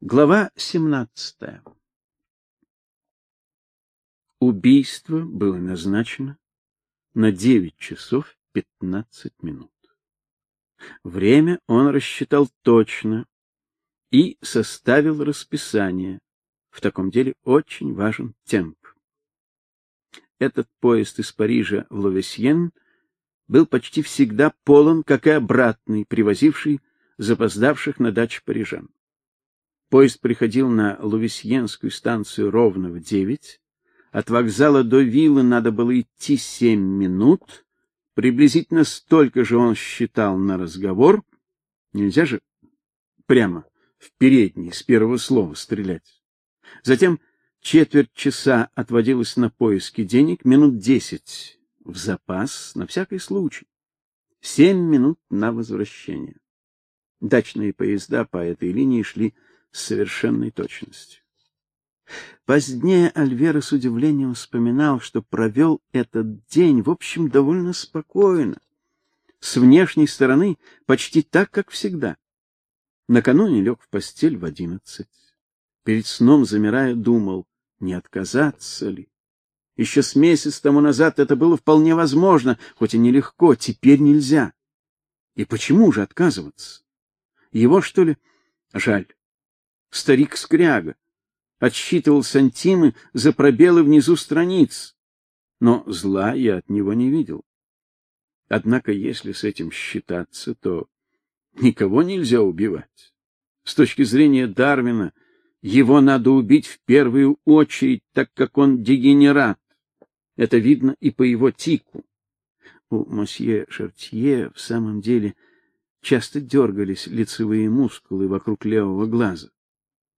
Глава 17. Убийство было назначено на 9 часов 15 минут. Время он рассчитал точно и составил расписание. В таком деле очень важен темп. Этот поезд из Парижа в Ловесьен был почти всегда полон, как и обратный, привозивший запоздавших на дачу парижан. Поезд приходил на Лувисьенскую станцию ровно в девять. От вокзала до виллы надо было идти семь минут. Приблизительно столько же он считал на разговор. Нельзя же прямо в передний с первого слова стрелять. Затем четверть часа отводилось на поиски денег, минут десять в запас на всякий случай. Семь минут на возвращение. Дачные поезда по этой линии шли с совершенной точностью. Позднее Альвера с удивлением вспоминал, что провел этот день, в общем, довольно спокойно, с внешней стороны почти так, как всегда. Накануне лег в постель в одиннадцать. Перед сном, замирая, думал, не отказаться ли. Еще с месяц тому назад это было вполне возможно, хоть и нелегко, теперь нельзя. И почему же отказываться? Его, что ли, жаль? Старик Скряга, отсчитывал сантимы за пробелы внизу страниц, но зла я от него не видел. Однако, если с этим считаться, то никого нельзя убивать. С точки зрения Дарвина, его надо убить в первую очередь, так как он дегенерат. Это видно и по его тику. У мосье Шартье в самом деле часто дергались лицевые мускулы вокруг левого глаза.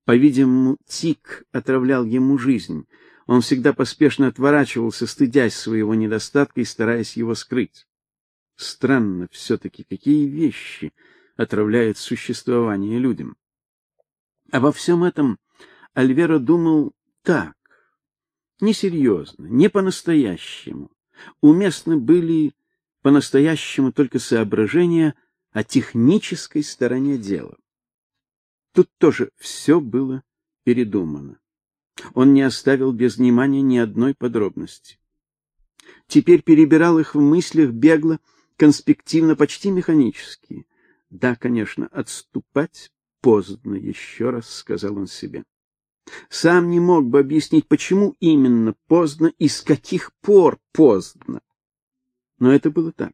По-видимому, тик отравлял ему жизнь. Он всегда поспешно отворачивался, стыдясь своего недостатка и стараясь его скрыть. Странно все таки какие вещи отравляют существование людям. Обо всем этом Альвера думал так, несерьезно, не по-настоящему. Уместны были по-настоящему только соображения о технической стороне дела. Тут тоже все было передумано. Он не оставил без внимания ни одной подробности. Теперь перебирал их в мыслях бегло, конспективно, почти механически. Да, конечно, отступать поздно, еще раз сказал он себе. Сам не мог бы объяснить, почему именно поздно и с каких пор поздно. Но это было так.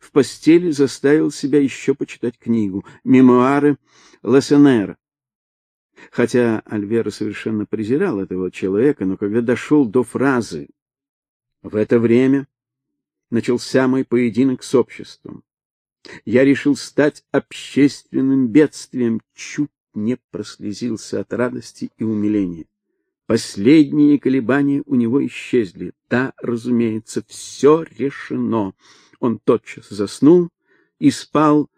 В постели заставил себя еще почитать книгу Мемуары Лассенера. Хотя Альвера совершенно презирал этого человека, но когда дошел до фразы в это время начался мой поединок с обществом. Я решил стать общественным бедствием, чуть не прослезился от радости и умиления. Последние колебания у него исчезли. Да, разумеется, все решено. Он тотчас заснул и спал,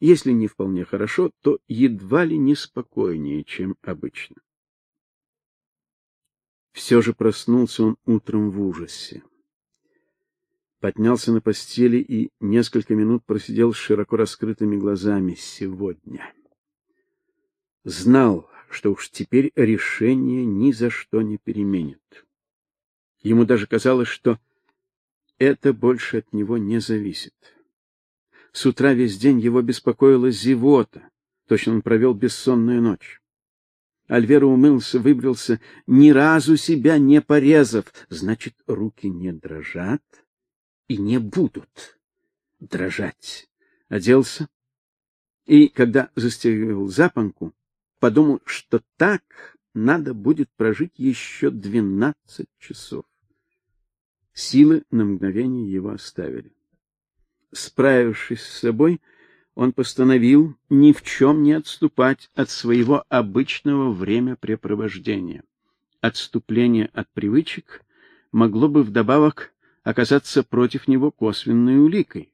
если не вполне хорошо, то едва ли не спокойнее, чем обычно. Все же проснулся он утром в ужасе. Поднялся на постели и несколько минут просидел с широко раскрытыми глазами сегодня. Знал, что уж теперь решение ни за что не переменит. Ему даже казалось, что это больше от него не зависит. С утра весь день его беспокоила зевота, точно он провел бессонную ночь. Альвера умылся, выбрился, ни разу себя не порезав, значит, руки не дрожат и не будут дрожать. Оделся и, когда застегивал запонку, подумал, что так надо будет прожить еще двенадцать часов. Силы на мгновение его оставили. Справившись с собой, он постановил ни в чем не отступать от своего обычного времяпрепровождения. Отступление от привычек могло бы вдобавок оказаться против него косвенной уликой.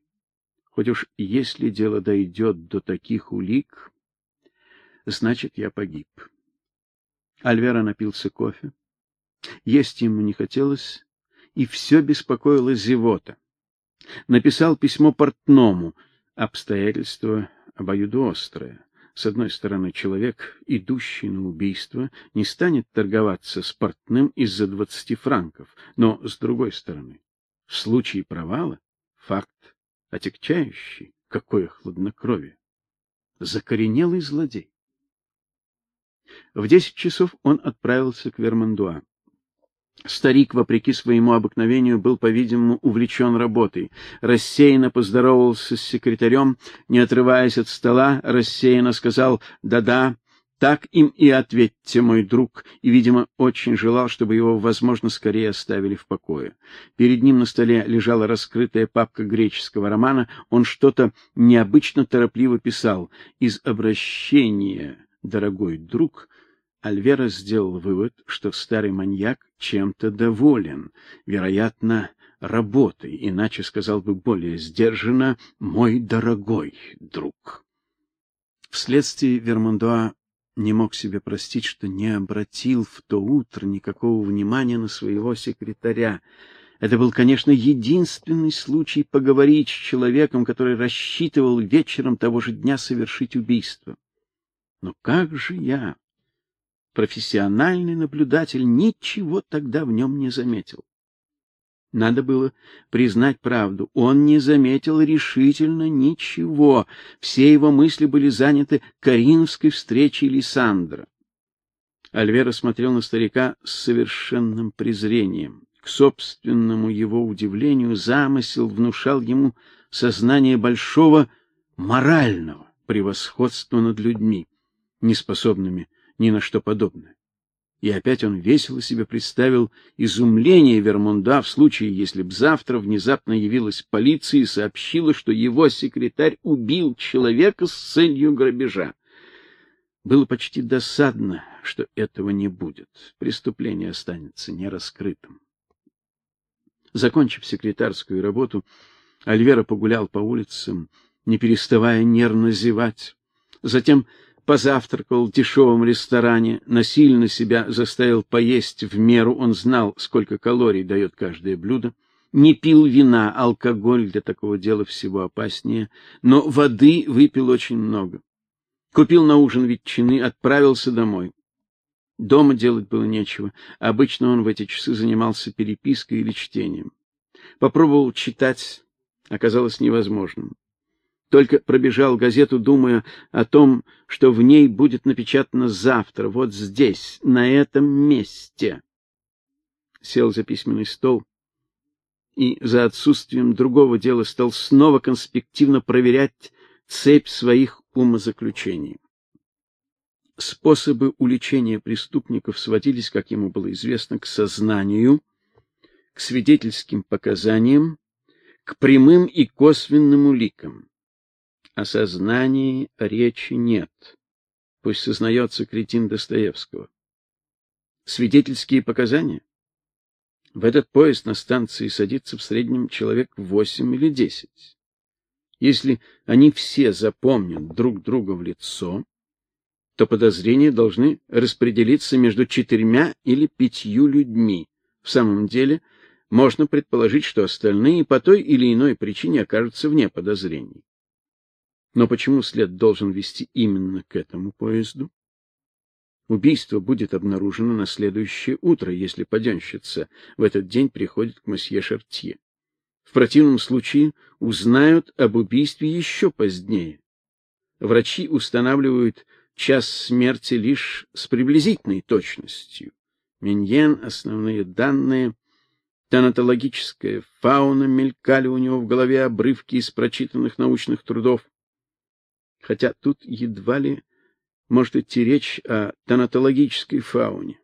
Хоть уж если дело дойдет до таких улик, значит, я погиб. Альвера напился кофе. Есть ему не хотелось, и все беспокоило зевота. Написал письмо портному, обстоятельство обоюдоострое. С одной стороны, человек, идущий на убийство, не станет торговаться с портным из-за двадцати франков, но с другой стороны, в случае провала факт отягчающий, какое хладнокровие. Закоренелый злодей. В десять часов он отправился к Вермандуа. Старик, вопреки своему обыкновению, был, по-видимому, увлечен работой. Рассеянно поздоровался с секретарем, не отрываясь от стола, рассеянно сказал «да-да», так им и ответьте, мой друг, и, видимо, очень желал, чтобы его, возможно, скорее оставили в покое. Перед ним на столе лежала раскрытая папка греческого романа, он что-то необычно торопливо писал. Из обращения, дорогой друг, Альвера сделал вывод, что старый маньяк чем-то доволен, вероятно, работой, иначе сказал бы более сдержанно «мой дорогой друг». Вследствие Вермондуа не мог себе простить, что не обратил в то утро никакого внимания на своего секретаря. Это был, конечно, единственный случай поговорить с человеком, который рассчитывал вечером того же дня совершить убийство. Но как же я профессиональный наблюдатель ничего тогда в нем не заметил. Надо было признать правду. Он не заметил решительно ничего. Все его мысли были заняты Кариновской встречей Лисандра. Альвера смотрел на старика с совершенным презрением. К собственному его удивлению замысел внушал ему сознание большого морального превосходства над людьми, неспособными ни на что подобное. И опять он весело себе представил изумление Вермонда в случае, если б завтра внезапно явилась полиция и сообщила, что его секретарь убил человека с целью грабежа. Было почти досадно, что этого не будет. Преступление останется нераскрытым. Закончив секретарскую работу, Альвера погулял по улицам, не переставая нервно зевать. Затем позавтракал в дешевом ресторане, насильно себя заставил поесть в меру, он знал, сколько калорий дает каждое блюдо, не пил вина, алкоголь для такого дела всего опаснее, но воды выпил очень много. Купил на ужин ветчины, отправился домой. Дома делать было нечего. Обычно он в эти часы занимался перепиской или чтением. Попробовал читать, оказалось невозможным только пробежал газету, думая о том, что в ней будет напечатано завтра, вот здесь, на этом месте. Сел за письменный стол и за отсутствием другого дела стал снова конспективно проверять цепь своих умозаключений. Способы уличения преступников сводились, как ему было известно, к сознанию, к свидетельским показаниям, к прямым и косвенным уликам. О сознании речи нет. Пусть сознается кретин Достоевского. Свидетельские показания? В этот поезд на станции садится в среднем человек восемь или десять. Если они все запомнят друг друга в лицо, то подозрения должны распределиться между четырьмя или пятью людьми. В самом деле, можно предположить, что остальные по той или иной причине окажутся вне подозрений. Но почему след должен вести именно к этому поезду? Убийство будет обнаружено на следующее утро, если паденщица в этот день приходит к месье Шартье. В противном случае узнают об убийстве еще позднее. Врачи устанавливают час смерти лишь с приблизительной точностью. Миньен, основные данные, тонатологическая фауна мелькали у него в голове обрывки из прочитанных научных трудов хотя тут едва ли может идти речь о тонатологической фауне.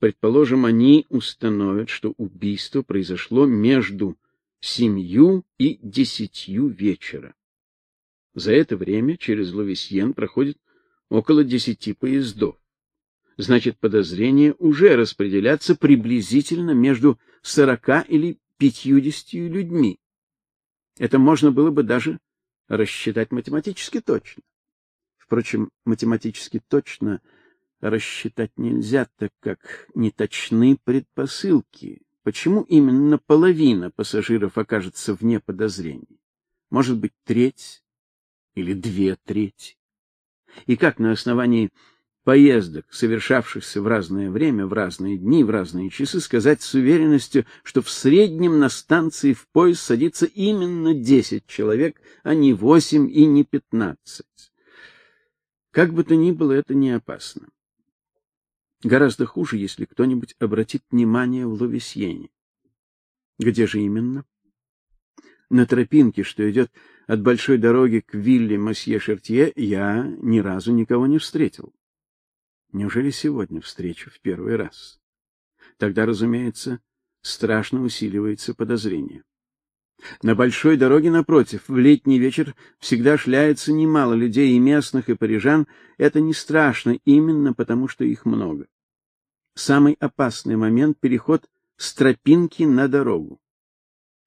Предположим, они установят, что убийство произошло между семью и десятью вечера. За это время через Ловесьен проходит около десяти поездов. Значит, подозрения уже распределятся приблизительно между сорока или пятьюдесятью людьми. Это можно было бы даже рассчитать математически точно. Впрочем, математически точно рассчитать нельзя, так как не точны предпосылки. Почему именно половина пассажиров окажется вне подозрений? Может быть, треть или две трети? И как на основании поездок, совершавшихся в разное время, в разные дни, в разные часы, сказать с уверенностью, что в среднем на станции в поезд садится именно 10 человек, а не 8 и не 15. Как бы то ни было, это не опасно. Гораздо хуже, если кто-нибудь обратит внимание в Лувесьене. Где же именно? На тропинке, что идет от большой дороги к вилле Мосье Шертье, я ни разу никого не встретил. Неужели сегодня встречу в первый раз? Тогда, разумеется, страшно усиливается подозрение. На большой дороге напротив, в летний вечер всегда шляется немало людей и местных, и парижан. Это не страшно именно потому, что их много. Самый опасный момент переход с тропинки на дорогу.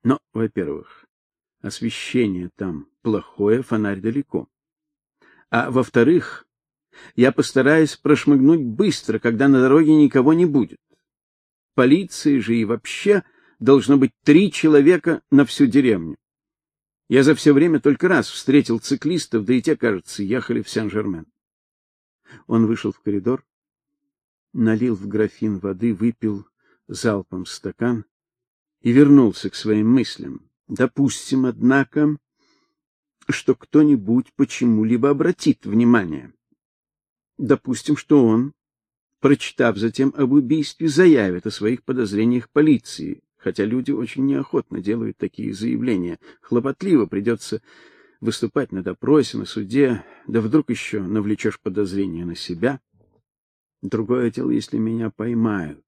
Но, во-первых, освещение там плохое, фонарь далеко. А во-вторых, я постараюсь прошмыгнуть быстро, когда на дороге никого не будет. Полиции же и вообще должно быть три человека на всю деревню. Я за все время только раз встретил циклистов, да и те, кажется, ехали в Сен-Жермен. Он вышел в коридор, налил в графин воды, выпил залпом стакан и вернулся к своим мыслям. Допустим, однако, что кто-нибудь почему-либо обратит внимание. Допустим, что он, прочитав затем об убийстве, заявит о своих подозрениях полиции, хотя люди очень неохотно делают такие заявления. Хлопотливо придется выступать на допросе, на суде, да вдруг еще навлечешь подозрения на себя. Другое дело, если меня поймают.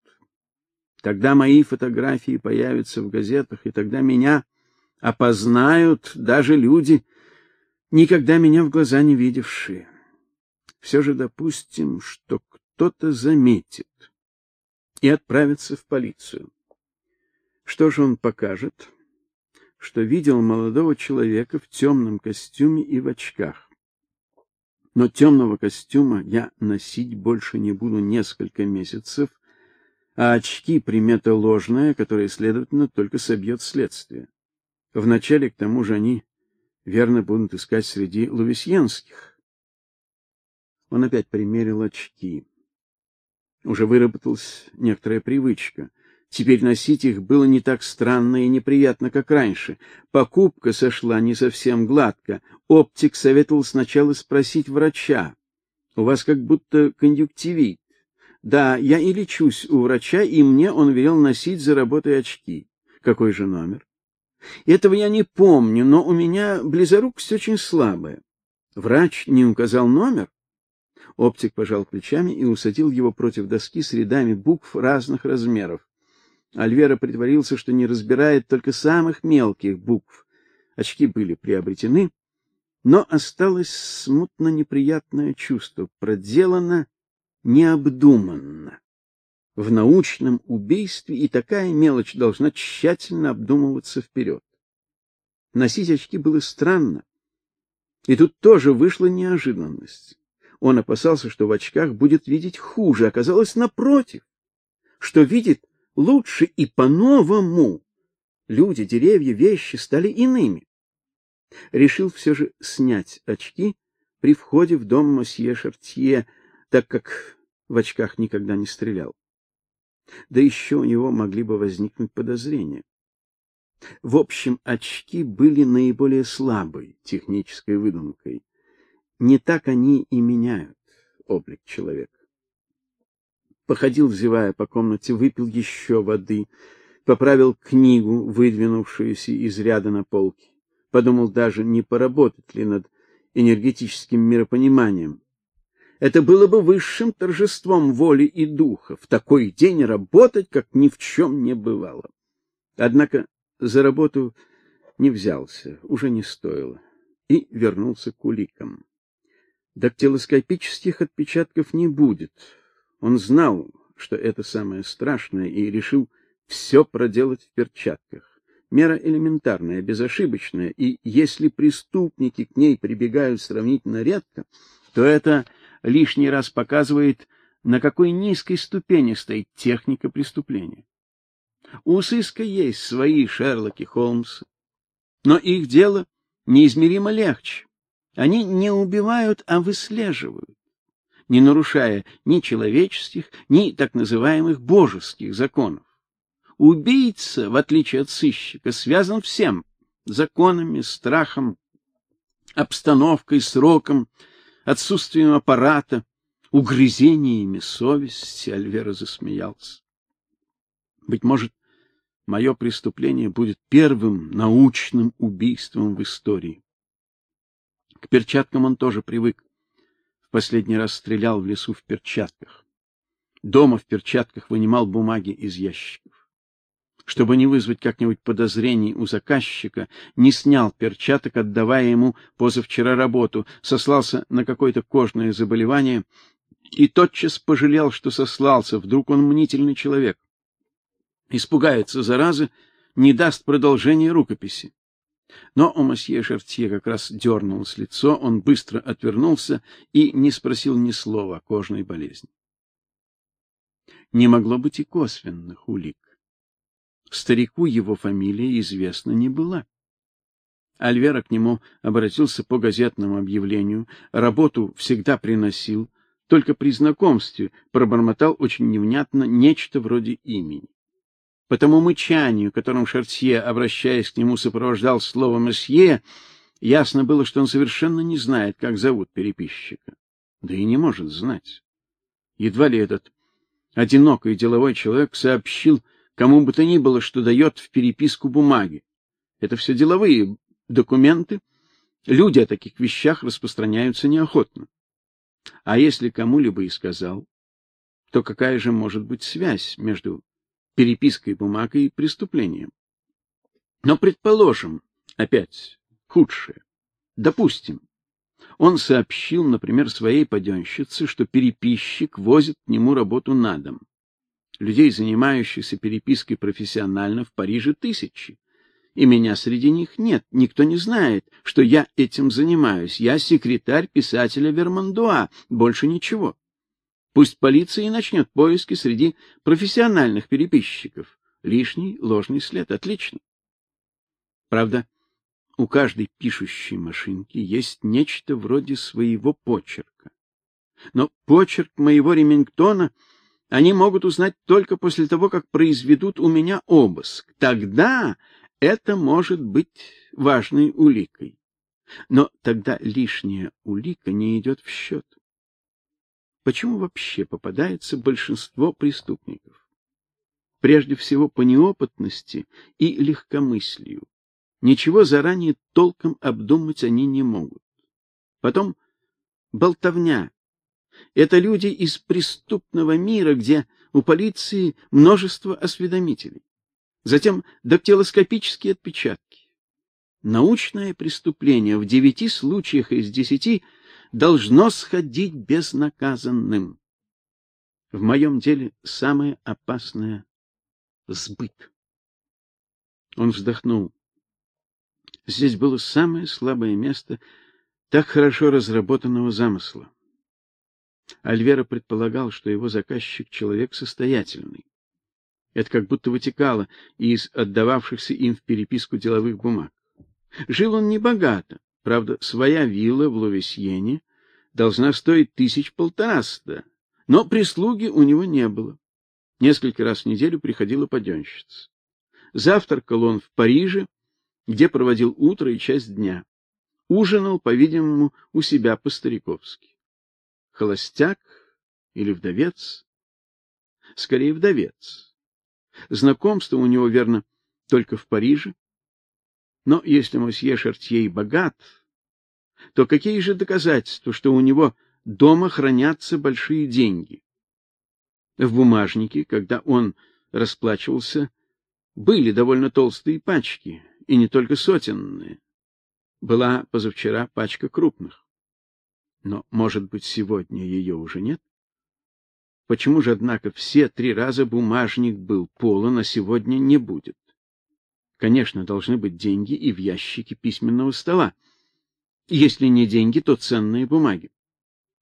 Тогда мои фотографии появятся в газетах, и тогда меня опознают даже люди, никогда меня в глаза не видевшие. Все же допустим, что кто-то заметит и отправится в полицию. Что же он покажет? Что видел молодого человека в темном костюме и в очках. Но темного костюма я носить больше не буду несколько месяцев, а очки примета ложная, которая, следовательно, только собьет следствие. Вначале, к тому же, они верно будут искать среди лувесьенских. Он опять примерил очки. Уже выработалась некоторая привычка. Теперь носить их было не так странно и неприятно, как раньше. Покупка сошла не совсем гладко. Оптик советовал сначала спросить врача. У вас как будто конъюнктивит. Да, я и лечусь у врача, и мне он велел носить за работой очки. Какой же номер? Этого я не помню, но у меня близорукость очень слабая. Врач не указал номер? Оптик пожал плечами и усадил его против доски с рядами букв разных размеров. Альвера притворился, что не разбирает только самых мелких букв. Очки были приобретены, но осталось смутно неприятное чувство, проделано необдуманно. В научном убийстве и такая мелочь должна тщательно обдумываться вперед. Носить очки было странно. И тут тоже вышла неожиданность. Он опасался, что в очках будет видеть хуже, оказалось напротив, что видит лучше и по-новому. Люди, деревья, вещи стали иными. Решил все же снять очки при входе в дом мосье Шартье, так как в очках никогда не стрелял. Да еще у него могли бы возникнуть подозрения. В общем, очки были наиболее слабой технической выдумкой. Не так они и меняют облик человека. Походил, зевая по комнате, выпил еще воды, поправил книгу, выдвинувшуюся из ряда на полке. Подумал даже, не поработать ли над энергетическим миропониманием. Это было бы высшим торжеством воли и духа в такой день работать, как ни в чем не бывало. Однако за работу не взялся, уже не стоило, и вернулся к уликам. Дактилоскопических отпечатков не будет. Он знал, что это самое страшное, и решил все проделать в перчатках. Мера элементарная, безошибочная, и если преступники к ней прибегают сравнительно редко, то это лишний раз показывает, на какой низкой ступени стоит техника преступления. У сыска есть свои Шерлоки Холмсы, но их дело неизмеримо легче. Они не убивают, а выслеживают, не нарушая ни человеческих, ни так называемых божеских законов. Убийца, в отличие от сыщика, связан всем законами, страхом, обстановкой, сроком, отсутствием аппарата, угрызениями совести, Альвера засмеялся. Быть может, мое преступление будет первым научным убийством в истории. К перчаткам он тоже привык. В последний раз стрелял в лесу в перчатках. Дома в перчатках вынимал бумаги из ящиков. Чтобы не вызвать как-нибудь подозрений у заказчика, не снял перчаток, отдавая ему позавчера работу, сослался на какое-то кожное заболевание и тотчас пожалел, что сослался, вдруг он мнительный человек. Испугается заразы, не даст продолжения рукописи. Но у месье Шартье как раз дернулось лицо, он быстро отвернулся и не спросил ни слова о кожной болезни. Не могло быть и косвенных улик. Старику его фамилия известна не была. Альвера к нему обратился по газетному объявлению, работу всегда приносил, только при знакомстве пробормотал очень невнятно нечто вроде имени. По тому мычанию, которым Шартье, обращаясь к нему, сопровождал слово «месье», ясно было, что он совершенно не знает, как зовут переписчика. Да и не может знать. Едва ли этот одинокий деловой человек сообщил кому бы то ни было, что дает в переписку бумаги. Это все деловые документы. Люди о таких вещах распространяются неохотно. А если кому-либо и сказал, то какая же может быть связь между перепиской бумаг и преступлением? Но предположим, опять худшее. Допустим, он сообщил, например, своей паденщице, что переписчик возит к нему работу на дом. Людей, занимающихся перепиской профессионально, в Париже тысячи. И меня среди них нет. Никто не знает, что я этим занимаюсь. Я секретарь писателя Вермандуа, больше ничего. Пусть полиция и начнет поиски среди профессиональных переписчиков. Лишний ложный след отлично. Правда, у каждой пишущей машинки есть нечто вроде своего почерка. Но почерк моего Ремингтона — они могут узнать только после того, как произведут у меня обыск. Тогда это может быть важной уликой. Но тогда лишняя улика не идет в счет. Почему вообще попадается большинство преступников? Прежде всего по неопытности и легкомыслию. Ничего заранее толком обдумать они не могут. Потом болтовня, это люди из преступного мира, где у полиции множество осведомителей. Затем дактилоскопические отпечатки. Научное преступление в девяти случаях из десяти должно сходить безнаказанным. В моем деле самое опасное сбыт. Он вздохнул. Здесь было самое слабое место так хорошо разработанного замысла. Альвера предполагал, что его заказчик человек состоятельный. Это как будто вытекало из отдававшихся им в переписку деловых бумаг. Жил он не богато, правда, своя вилла в Ловесьене должна стоить тысяч полтораста, но прислуги у него не было. Несколько раз в неделю приходила подёнщица. Завтракал он в Париже, где проводил утро и часть дня. Ужинал, по-видимому, у себя по-стариковски холостяк или вдовец? Скорее вдовец. Знакомство у него верно только в Париже. Но если мосье Шартье богат, то какие же доказательства, что у него дома хранятся большие деньги? В бумажнике, когда он расплачивался, были довольно толстые пачки, и не только сотенные. Была позавчера пачка крупных. Но, может быть, сегодня ее уже нет? Почему же, однако, все три раза бумажник был полон, а сегодня не будет? Конечно, должны быть деньги и в ящике письменного стола. Если не деньги, то ценные бумаги.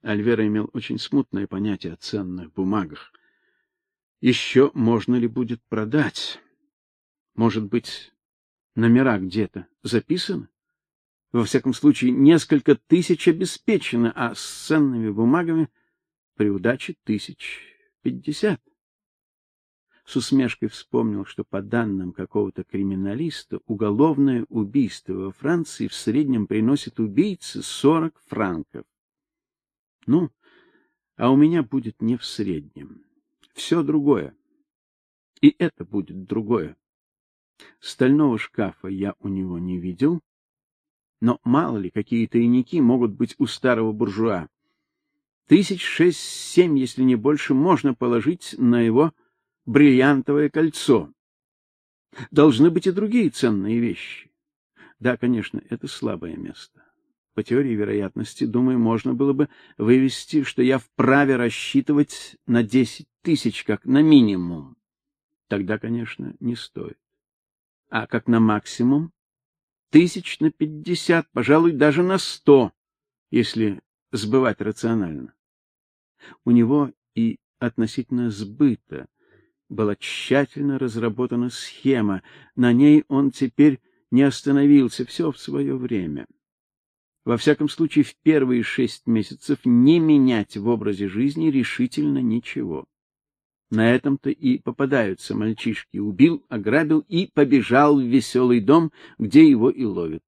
Альвера имел очень смутное понятие о ценных бумагах. Еще можно ли будет продать? Может быть, номера где-то записаны? Во всяком случае, несколько тысяч обеспечено, а с ценными бумагами при удаче тысяч пятьдесят. С усмешкой вспомнил, что по данным какого-то криминалиста, уголовное убийство во Франции в среднем приносит убийце 40 франков. Ну, а у меня будет не в среднем. Все другое. И это будет другое. Стального шкафа я у него не видел, но мало ли, какие тайники могут быть у старого буржуа. Тысяч шесть-семь, если не больше, можно положить на его бриллиантовое кольцо. Должны быть и другие ценные вещи. Да, конечно, это слабое место. По теории вероятности, думаю, можно было бы вывести, что я вправе рассчитывать на десять тысяч как на минимум. Тогда, конечно, не стоит. А как на максимум тысяч на пятьдесят, пожалуй, даже на сто, если сбывать рационально. У него и относительно сбыта была тщательно разработана схема, на ней он теперь не остановился, все в свое время. Во всяком случае, в первые шесть месяцев не менять в образе жизни решительно ничего. На этом-то и попадаются мальчишки. Убил, ограбил и побежал в веселый дом, где его и ловят.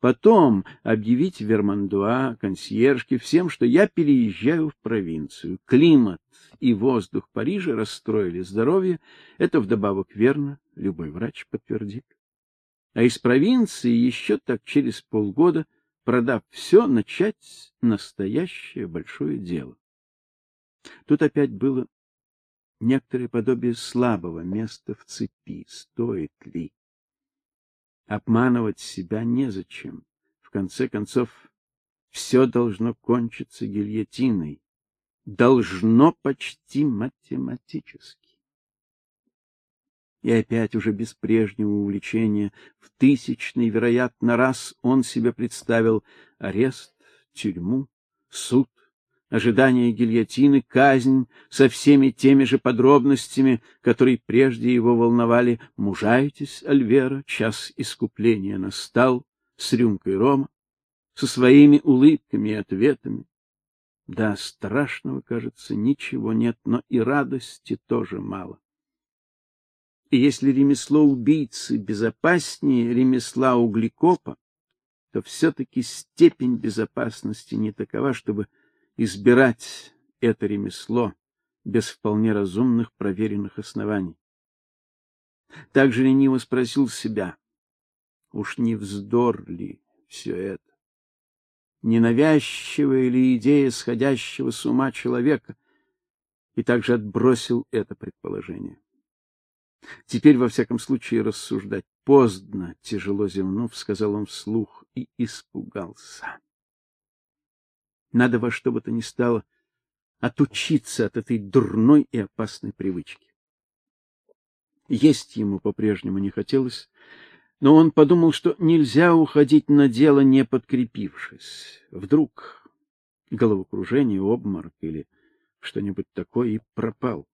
Потом объявить Вермандуа, консьержке, всем, что я переезжаю в провинцию. Климат и воздух Парижа расстроили здоровье. Это вдобавок верно, любой врач подтвердит а из провинции еще так через полгода, продав все, начать настоящее большое дело. Тут опять было некоторое подобие слабого места в цепи. Стоит ли? Обманывать себя незачем. В конце концов, все должно кончиться гильотиной. Должно почти математически. И опять уже без прежнего увлечения, в тысячный, вероятно, раз он себе представил арест, тюрьму, суд, ожидание гильотины, казнь со всеми теми же подробностями, которые прежде его волновали. Мужайтесь, Альвера, час искупления настал, с рюмкой рома, со своими улыбками и ответами. Да, страшного, кажется, ничего нет, но и радости тоже мало. И если ремесло убийцы безопаснее ремесла углекопа, то все-таки степень безопасности не такова, чтобы избирать это ремесло без вполне разумных проверенных оснований. Также лениво спросил себя, уж не вздор ли все это? Не навязчивая ли идея сходящего с ума человека? И также отбросил это предположение. Теперь, во всяком случае, рассуждать поздно, тяжело зевнув, сказал он вслух и испугался. Надо во что бы то ни стало отучиться от этой дурной и опасной привычки. Есть ему по-прежнему не хотелось, но он подумал, что нельзя уходить на дело, не подкрепившись. Вдруг головокружение, обморок или что-нибудь такое и пропал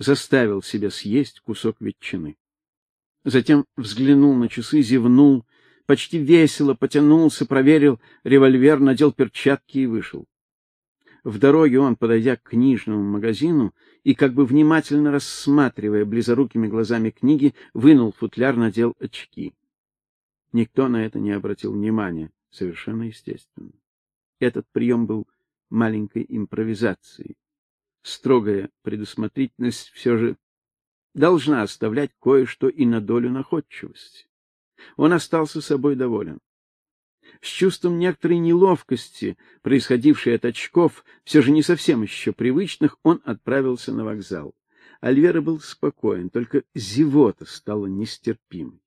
заставил себя съесть кусок ветчины. Затем взглянул на часы, зевнул, почти весело потянулся, проверил револьвер, надел перчатки и вышел. В дороге он, подойдя к книжному магазину и как бы внимательно рассматривая близорукими глазами книги, вынул футляр, надел очки. Никто на это не обратил внимания, совершенно естественно. Этот прием был маленькой импровизацией строгая предусмотрительность все же должна оставлять кое-что и на долю находчивости. Он остался собой доволен. С чувством некоторой неловкости, происходившей от очков, все же не совсем еще привычных, он отправился на вокзал. Альвера был спокоен, только зевота стала нестерпимой.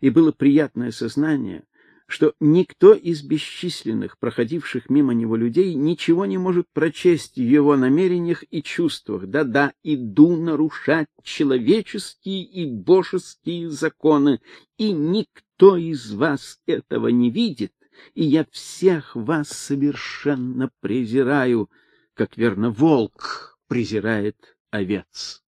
И было приятное сознание, что никто из бесчисленных проходивших мимо него людей ничего не может прочесть в его намерениях и чувствах. Да-да, иду нарушать человеческие и божеские законы, и никто из вас этого не видит, и я всех вас совершенно презираю, как верно волк презирает овец.